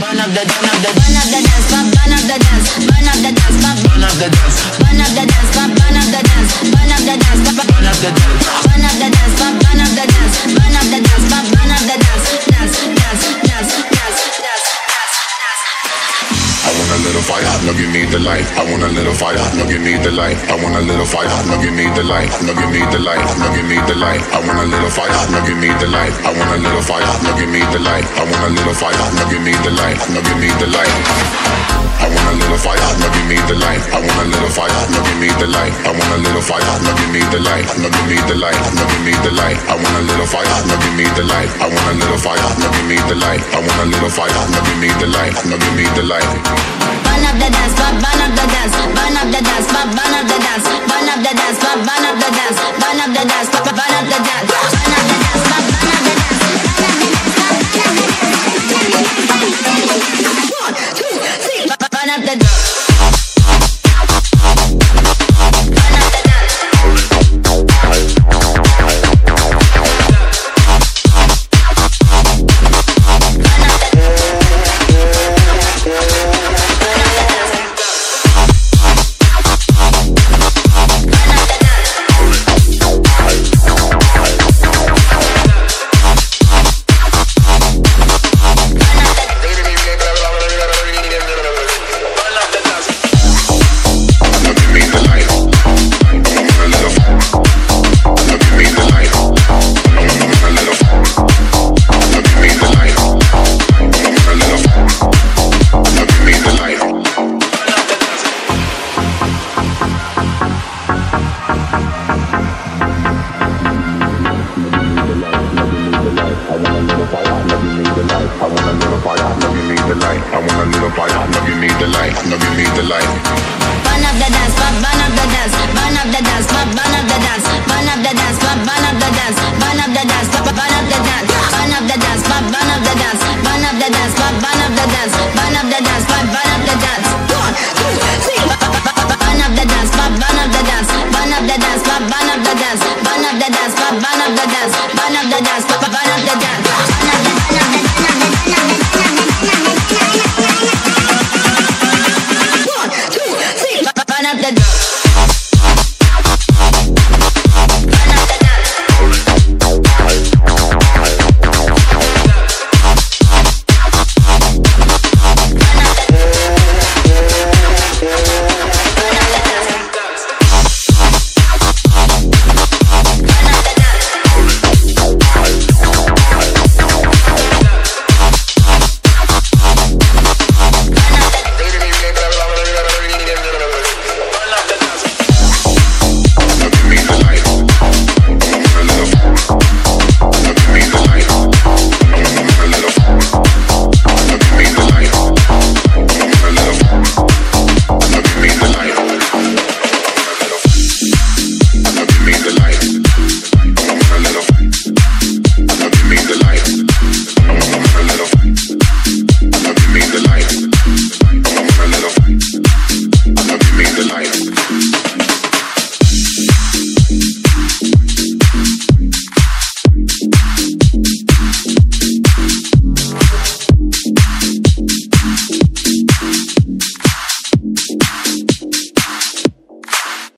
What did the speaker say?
burn up the burn up the burn up the dance burn up the dance burn up the dance burn up the dance light. I want a little fire, no give me the light. I want a little fire, no give me the light. No give me the light, no give me the light. I want a little fire, no give me the light. I want a little fire, no give me the light. I want a little fire, no give me the light. No give me the light. I want a little fire, no give me the light. I want a little fire, no give me the light. I want a little fire, no give me the light. No give me the light, no give me the light. I want a little fire, no give me the light. I want a little fire, no give me the light. I want a little fire, no give me the light. No give me the light. Burn up the dance burn up the dance burn up the dance burn up the dance burn up the dance burn up the dance burn up the dance burn up the dance burn up the dance need the the. I wanna. I wanna up the dance, burn up the dance, burn up the dance, up the dance, up the dance, up the dance, up the dance, up the dance, up the dance, up the dance, up the dance. Up the dance, up the dance, up the dance, up the dance, up the dance, up the dance, the dance.